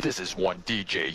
This is one DJ.